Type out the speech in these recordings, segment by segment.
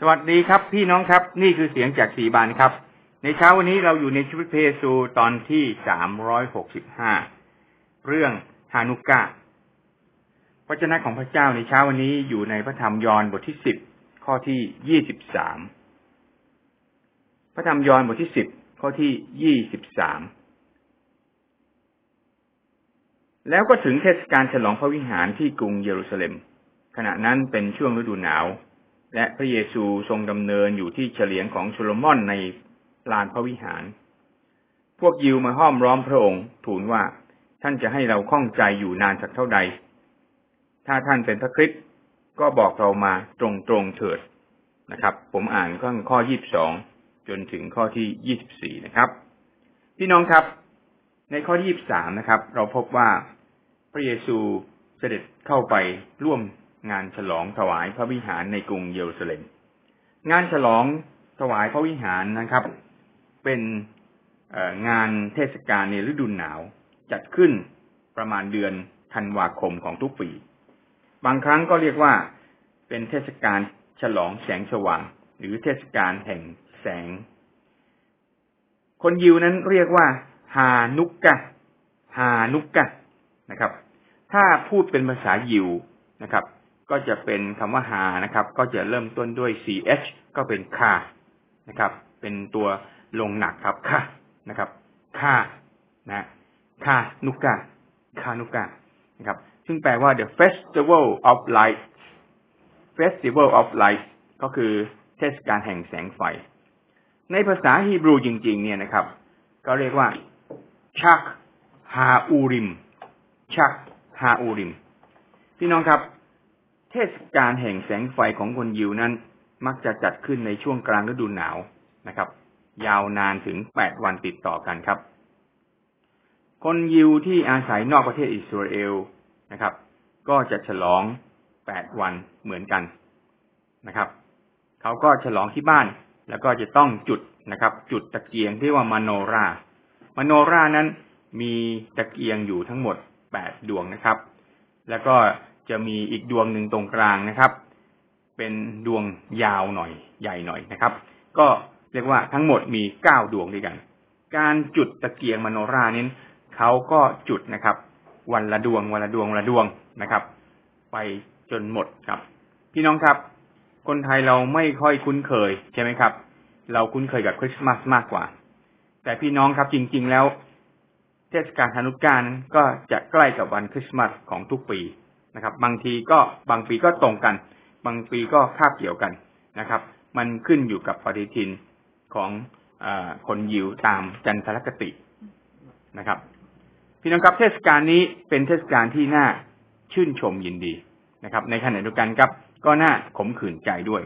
สวัสดีครับ พี่น้องครับ นี่คือเสียงจากสีบานครับ ในเช้าวันนี้เราอยู่ในชีวิตเพซูตอนที่สามร้อยหกสิบห้าเรื่องฮานุกะพระเจ้าของพระเจ้าในเช้าวันนี้อยู่ในพระธรรมยอห์นบทที่สิบข้อที่ยี่สิบสามพระธรรมยอห์นบทที่สิบข้อที่ยี่สิบสามแล้วก็ถึงเทศกาลฉลองพระวิหารที่กรุงเยรูซาเล็ม ขณะนั้นเป็นช่วงฤดูหนาว และพระเยซูทรงดำเนินอยู่ที่เฉลียงของโซโลมอนในลานพระวิหาร พวกยิวมาห้อมร้อมพระองค์ ทูลว่าท่านจะให้เราข้องใจอยู่นานสักเท่าใด ถ้าท่านเป็นพระคริสต์ก็บอกเรามาตรงๆเถิดนะครับ ผมอ่านข้อข้อยี่บสองจนถึงข้อที่ยี่สิบสี่นะครับ พี่น้องครับ ในข้อยี่บสามนะครับ เราพบว่าพระเยซูเสด็จเข้าไปร่วม งานฉลองถวายพระวิหารในกรุงเยรูซาเล็ม งานฉลองถวายพระวิหารนะครับ เป็นงานเทศกาลในฤดูหนาว จัดขึ้นประมาณเดือนธันวาคมของทุกปี บางครั้งก็เรียกว่าเป็นเทศกาลฉลองแสงสว่าง หรือเทศกาลแห่งแสง คนยิวนั้นเรียกว่า ฮานุกกะ ฮานุกกะนะครับ ถ้าพูดเป็นภาษายิวนะครับ ก็จะเป็นคำว่าหานะครับ ก็จะเริ่มต้นด้วย ch ก็เป็นค่านะครับ เป็นตัวลงหนักครับค่านะครับค่านะค่านุกาค่านุกานะครับ ซึ่งแปลว่า the festival of light festival of light ก็คือเทศกาลแห่งแสงไฟ ในภาษาฮีบรูจริง ๆ เนี่ยนะครับ ก็เรียกว่าชักฮาอูริมชักฮาอูริมพี่น้องครับ เทศกาลแห่งแสงไฟของคนยิวนั้น มักจะจัดขึ้นในช่วงกลางฤดูหนาวนะครับ ยาวนานถึงแปดวันติดต่อกันครับ คนยิวที่อาศัยนอกประเทศอิสราเอลนะครับ ก็จะฉลองแปดวันเหมือนกันนะครับเขาก็ฉลองที่บ้าน แล้วก็จะต้องจุดนะครับ จุดตะเกียงที่ว่ามโนรามโนรานั้นมีตะเกียงอยู่ทั้งหมดแปดดวงนะครับ แล้วก็ จะมีอีกดวงหนึ่งตรงกลางนะครับ เป็นดวงยาวหน่อย ใหญ่หน่อยนะครับ ก็เรียกว่าทั้งหมดมีเก้าดวงด้วยกัน การจุดตะเกียงมโนรานี้เขาก็จุดนะครับ วันละดวงวันละดวงวันละดวงนะครับ ไปจนหมดครับ พี่น้องครับ คนไทยเราไม่ค่อยคุ้นเคยใช่ไหมครับ เราคุ้นเคยกับคริสต์มาสมากกว่า แต่พี่น้องครับจริง ๆ แล้ว เทศกาลฮานุกานั้นก็จะใกล้กับวันคริสต์มาสของทุกปี นะครับ บางทีก็บางปีก็ตรงกัน บางปีก็คาบเกี่ยวกันนะครับ มันขึ้นอยู่กับปฏิทินของอคนยิวตามจันทรคตินะครับ พี่น้องครับเทศกาลนี้เป็นเทศกาลที่น่าชื่นชมยินดีนะครับ ในขณะเดียวกันครับ ก็น่าขมขื่นใจด้วย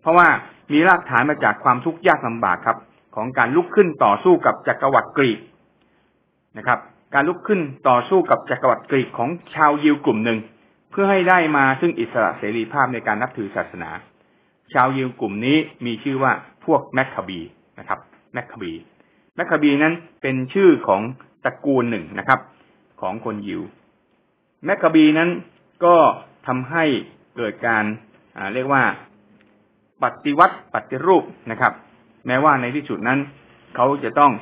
เพราะว่ามีรากฐานมาจากความทุกข์ยากลำบากครับ ของการลุกขึ้นต่อสู้กับจักรวรรดิกรีกนะครับ การลุกขึ้นต่อสู้กับจักรวรรดิกรีกของชาวยิวกลุ่มหนึ่ง พื่อให้ได้มาซึ่งอิสระเสรีภาพในการนับถือศาสนา ชาวยิวกลุ่มนี้มีชื่อว่าพวกแมคคาบีนะครับแมคคาบีแมคคาบีนั้นเป็นชื่อของตระกูลหนึ่งนะครับ ของคนยิวแมคคาบีนั้นก็ทำให้เกิดการเรียกว่าปฏิวัติปฏิรูปนะครับ แม้ว่าในที่สุดนั้น เขาจะต้อง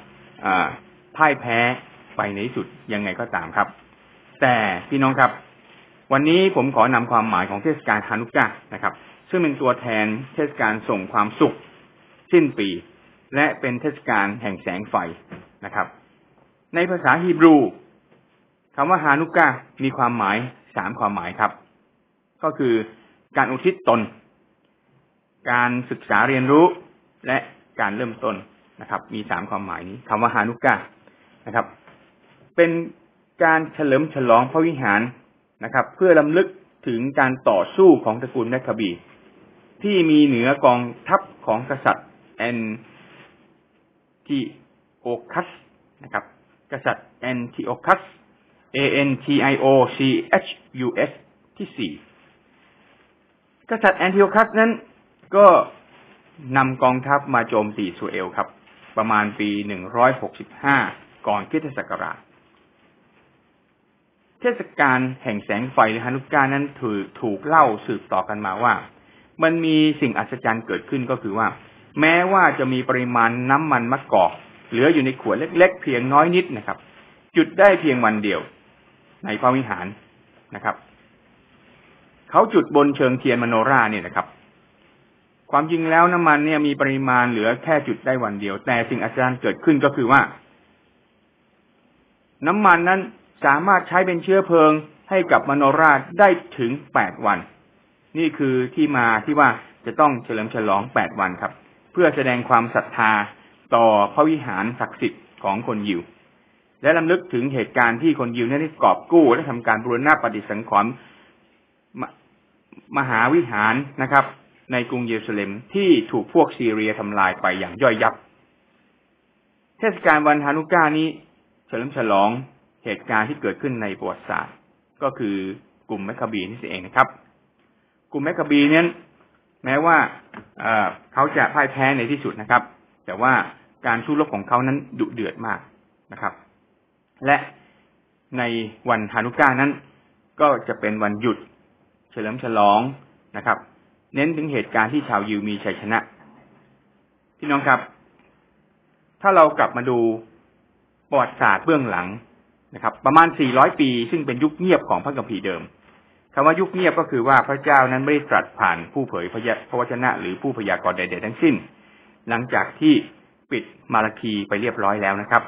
อพ่ายแพ้ไปในที่สุดยังไงก็ตามครับ แต่พี่น้องครับ วันนี้ผมขอนำความหมายของเทศกาลฮานุกะนะครับ ซึ่งเป็นตัวแทนเทศกาลส่งความสุข สิ้นปี และเป็นเทศกาลแห่งแสงไฟนะครับ ในภาษาฮีบรูคำว่าฮานุกะมีความหมายสามความหมายครับ ก็คือการอุทิศตน การศึกษาเรียนรู้และการเริ่มต้นนะครับ มีสามความหมายนี้คำว่าฮานุกะนะครับ เป็นการเฉลิมฉลองพระวิหาร นะครับ เพื่อรำลึกถึงการต่อสู้ของตระกูลแมคคาบี ที่มีเหนือกองทัพของกษัตริย์แอนทิโอคัสนะครับ กษัตริย์แอนทิโอคัส A N T I O C H U S ที่สี่กษัตริย์แอนทิโอคัสนั้นก็นำกองทัพมาโจมตีซูเอลครับ ประมาณปีหนึ่งร้อยหกสิบห้าก่อนคริสตศักราช เทศกาลแห่งแสงไฟหรือฮานุกานั้นถูกถูกเล่าสืบต่อกันมาว่า มันมีสิ่งอัศจรรย์เกิดขึ้นก็คือว่า แม้ว่าจะมีปริมาณน้ำมันมะกอก เหลืออยู่ในขวดเล็ก ๆ เพียงน้อยนิดนะครับ จุดได้เพียงวันเดียว ในพระวิหารนะครับเขาจุดบนเชิงเทียนมโนราเนี่ยนะครับ ความจริงแล้วน้ำมันเนี่ยมีปริมาณเหลือแค่จุดได้วันเดียว แต่สิ่งอัศจรรย์เกิดขึ้นก็คือว่า น้ำมันนั้น สามารถใช้เป็นเชื้อเพลิงให้กับมโนราได้ถึงแปดวัน นี่คือที่มาที่ว่าจะต้องเฉลิมฉลองแปดวันครับ เพื่อแสดงความศรัทธาต่อพระวิหารศักดิ์สิทธิ์ของคนยิว และลำลึกถึงเหตุการณ์ที่คนยิวได้กอบกู้ และทำการบูรณะปฏิสังขรณ์มหาวิหารนะครับ ในกรุงเยรูซาเล็มที่ถูกพวกซีเรียทำลายไปอย่างย่อยยับ เทศกาลวันฮานุกานี้ เฉลิมฉลอง เหตุการณ์ที่เกิดขึ้นในประวัติศาสตร์ ก็คือกลุ่มแมคคาบีนี่เองนะครับ กลุ่มแมคคาบีนั้นแม้ว่าเขาจะพ่ายแพ้ในที่สุดนะครับ แต่ว่าการสู้รบของเขานั้นดุเดือดมากนะครับ และในวันฮานุกานั้น ก็จะเป็นวันหยุด เฉลิมฉลองนะครับ เน้นถึงเหตุการณ์ที่ชาวยิวมีชัยชนะพี่น้องครับ ถ้าเรากลับมาดูประวัติศาสตร์เบื้องหลัง นะครับ ประมาณ 400 ปี ซึ่งเป็นยุคเงียบของพระคัมภีเดิมคำว่ายุคเงียบก็คือว่าพระเจ้านั้นไม่ได้ตรัสผ่านผู้เผยพระวจนะ หรือผู้พยากรณ์ใดๆทั้งสิ้น หลังจากที่ปิดมาราคีไปเรียบร้อยแล้วนะครับ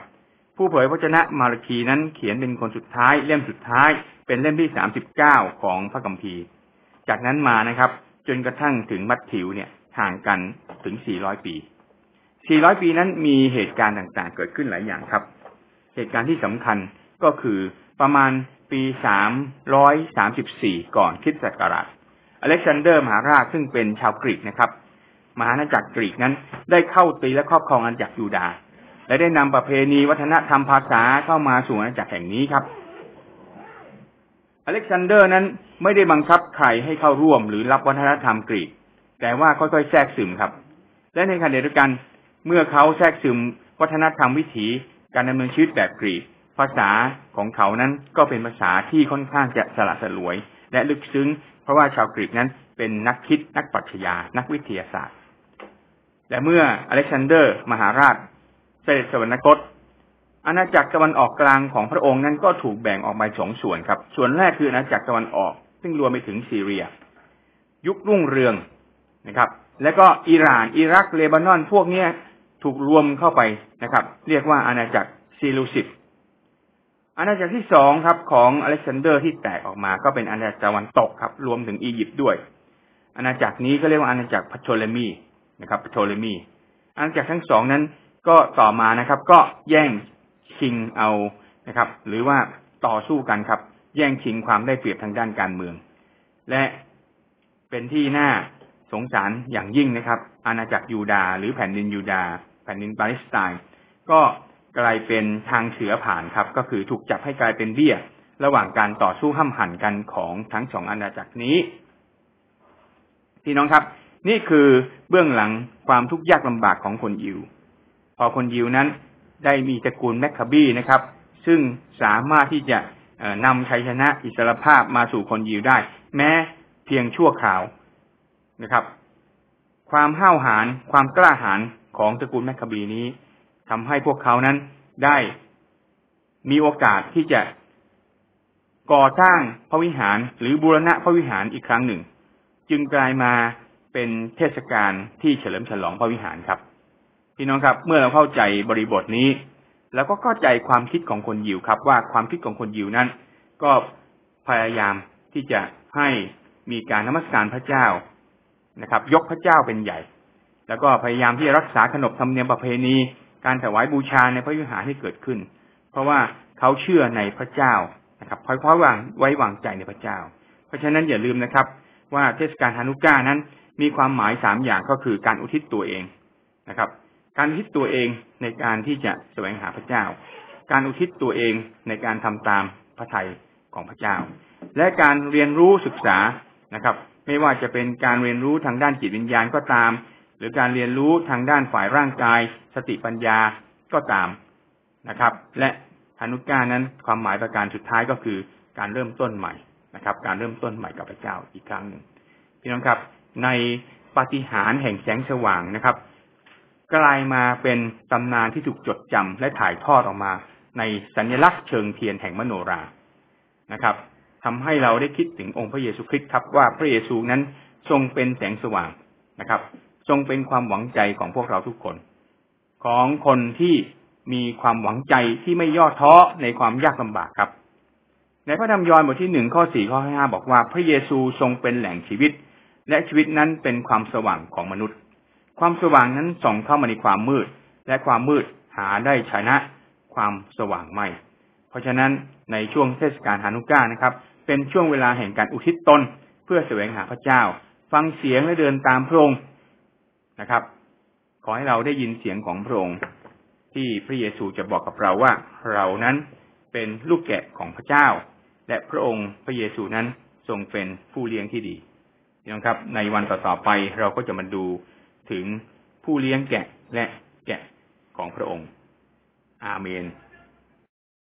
ผู้เผยพระวจนะมาราคีนั้นเขียนเป็นคนสุดท้าย เล่มสุดท้าย เป็นเล่มที่สามสิบเก้าของพระคัมภีร์ จากนั้นมานะครับ จนกระทั่งถึงมัทธิวเนี่ยห่างกันถึงสี่ร้อยปีสี่ร้อยปีนั้นมีเหตุการณ์ต่างๆ เกิดขึ้นหลายอย่างครับ เหตุการณ์ที่สำคัญ ก็คือประมาณปีสามร้อยสามสิบสี่ก่อนคริสต์ศักราชอเล็กซานเดอร์มหาราชซึ่งเป็นชาวกรีกนะครับ มหาณาจักรกรีกนั้น ได้เข้าตีและครอบครองอาณาจักรยูดาห์และได้นำประเพณีวัฒนธรรมภาษาเข้ามาสู่อาณาจักรแห่งนี้ครับ อเล็กซานเดอร์นั้นไม่ได้บังคับใครให้เข้าร่วมหรือรับวัฒนธรรมกรีก แต่ว่าค่อยๆแทรกซึมครับ และในขณะเดียวกันเมื่อเขาแทรกซึมวัฒนธรรมวิถีการดำเนินชีวิตแบบกรีก ภาษาของเขานั้นก็เป็นภาษาที่ค่อนข้างจะสละสลวย และลึกซึ้ง เพราะว่าชาวกรีกนั้นเป็นนักคิดนักปรัชญานักวิทยาศาสตร์ และเมื่ออเล็กซานเดอร์ มหาราช เสด็จสวรรคต อาณาจักรตะวันออกกลางของพระองค์นั้นก็ถูกแบ่งออกมาสองส่วนครับ ส่วนแรกคืออาณาจักรตะวันออก ซึ่งรวมไปถึงซีเรีย ยุครุ่งเรืองนะครับ และก็อิหร่าน อิรักเลบานอนพวกเนี้ยถูกรวมเข้าไปนะครับ เรียกว่าอาณาจักรซีลูซิด อาณาจักรที่สองครับของอเล็กซานเดอร์ที่แตกออกมา ก็เป็นอาณาจักรตะวันตกครับ รวมถึงอียิปต์ด้วย อาณาจักรนี้ก็เรียกว่าอาณาจักรพัโทเลมีนะครับพัโทเลมี อาณาจักรทั้งสองนั้นก็ต่อมานะครับ ก็แย่งชิงเอานะครับ หรือว่าต่อสู้กันครับ แย่งชิงความได้เปรียบทางด้านการเมือง และเป็นที่น่าสงสารอย่างยิ่งนะครับ อาณาจักรยูดาหรือแผ่นดินยูดาแผ่นดินปาเลสไตน์ก็ กลายเป็นทางเสือผ่านครับ ก็คือถูกจับให้กลายเป็นเบี้ย ระหว่างการต่อสู้ห้ำหั่นกันของทั้งสองอาณาจักรนี้พี่น้องครับ นี่คือเบื้องหลังความทุกข์ยากลำบากของคนยิว พอคนยิวนั้นได้มีตระกูลแมคคาบีนะครับ ซึ่งสามารถที่จะนำชัยชนะอิสรภาพมาสู่คนยิวได้ แม้เพียงชั่วคราวนะครับ ความห้าวหาญความกล้าหาญของตระกูลแมคคาบีนี้ ทำให้พวกเขานั้นได้มีโอกาสที่จะก่อสร้างพระวิหารหรือบูรณะพระวิหารอีกครั้งหนึ่ง จึงกลายมาเป็นเทศกาลที่เฉลิมฉลองพระวิหารครับ พี่น้องครับเมื่อเราเข้าใจบริบทนี้ แล้วก็เข้าใจความคิดของคนยิวครับ ว่าความคิดของคนยิวนั้น ก็พยายามที่จะให้มีการนมัสการพระเจ้านะครับ ยกพระเจ้าเป็นใหญ่ แล้วก็พยายามที่จะรักษาขนบธรรมเนียมประเพณี การถวายบูชาในพระวิหารที่เกิดขึ้น เพราะว่าเขาเชื่อในพระเจ้านะครับเพราะวางไว้วางใจในพระเจ้า เพราะฉะนั้นอย่าลืมนะครับ ว่าเทศกาลฮานุก้านั้นมีความหมายสามอย่างก็คือการอุทิศตัวเองนะครับ การอุทิศตัวเองในการที่จะแสวงหาพระเจ้า การอุทิศตัวเองในการทำตามพระทัยของพระเจ้า และการเรียนรู้ศึกษานะครับ ไม่ว่าจะเป็นการเรียนรู้ทางด้านจิตวิญญาณก็ตาม หรือการเรียนรู้ทางด้านฝ่ายร่างกาย สติปัญญาก็ตามนะครับ และฮานุก้านั้นความหมายประการสุดท้ายก็คือการเริ่มต้นใหม่นะครับ การเริ่มต้นใหม่กับพระเจ้าอีกครั้งหนึ่งพี่น้องครับ ในปาฏิหาริย์แห่งแสงสว่างนะครับ กลายมาเป็นตำนานที่ถูกจดจำและถ่ายทอดออกมา ในสัญลักษณ์เชิงเทียนแห่งมโนรานะครับทำให้เราได้คิดถึงองค์พระเยซูคริสต์ครับว่าพระเยซูนั้นทรงเป็นแสงสว่างนะครับ ทรงเป็นความหวังใจของพวกเราทุกคน ของคนที่มีความหวังใจที่ไม่ย่อท้อในความยากลำบากครับ ในพระธรรมยอห์นบทที่หนึ่งข้อสี่ข้อห้าบอกว่า พระเยซูทรงเป็นแหล่งชีวิต และชีวิตนั้นเป็นความสว่างของมนุษย์ ความสว่างนั้นส่องเข้ามาในความมืด และความมืดหาได้ชนะ ความสว่างไม่ เพราะฉะนั้นในช่วงเทศกาลฮานุก้านะครับ เป็นช่วงเวลาแห่งการอุทิศตนเพื่อแสวงหาพระเจ้า ฟังเสียงและเดินตามพระองค์ นะครับ ขอให้เราได้ยินเสียงของพระองค์ที่พระเยซูจะบอกกับเราว่าเรานั้นเป็นลูกแกะของพระเจ้า และพระองค์พระเยซูนั้นทรงเป็นผู้เลี้ยงที่ดีนะครับ ในวันต่อๆไปเราก็จะมาดูถึงผู้เลี้ยงแกะและแกะของพระองค์ อาเมน